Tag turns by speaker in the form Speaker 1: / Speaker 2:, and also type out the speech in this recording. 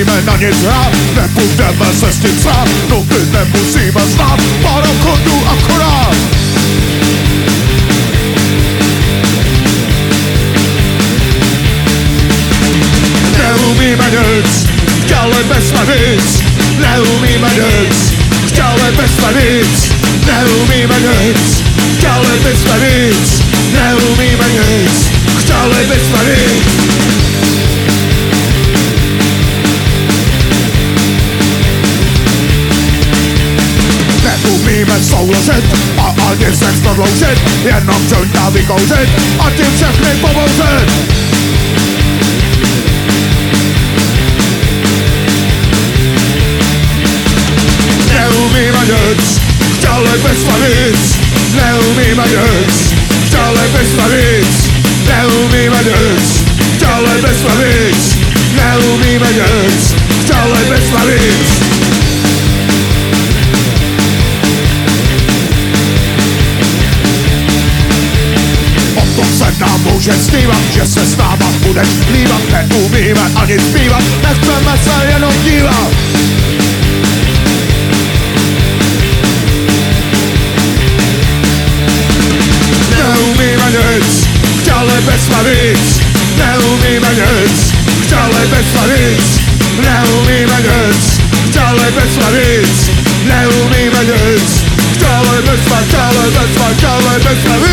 Speaker 1: na nic hrát Nebudeme se s tím srát, no my nemusíme znát Pár akordů akorát Neumíme nic, chtěli bychom víc Neumíme nic, chtěli bychom víc Neumíme nic, chtěli bychom víc Neumíme nic, chtěli bychom víc Souložit a ani se prodloužit Jenom jointa vykouřit a tím všechny pobouřit Neumíme nic, chtěli bychom víc Neumíme nic, chtěli bychom víc Neumíme nic, bychom může snívat, že se s náma budeš líbat Neumíme ani zpívat, nechceme se jenom dívat Neumíme nic, chtěli bychom víc. Neumíme nic, chtěli bychom víc. Neumíme nic, chtěli bychom víc. Neumíme nic, chtěli bychom, chtěli bychom